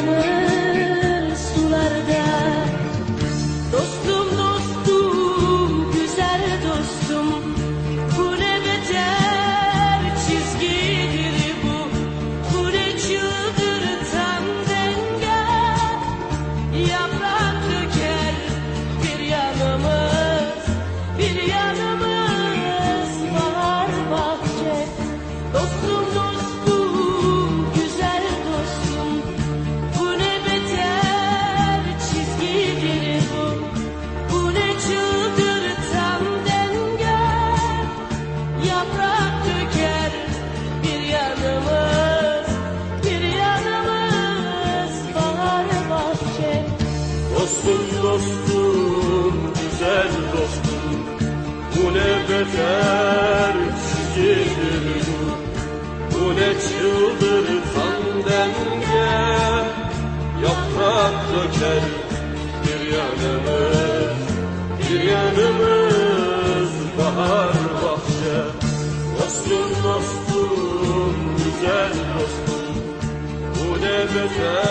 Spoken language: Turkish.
summer. Dostum, güzel dostum. Bu ne beter sizdir bu. Bu ne çıldırtan denge. Yaprak döker bir yanımız. Bir yanımız bahar bahçe. Dostum dostum, güzel dostum. Bu ne beter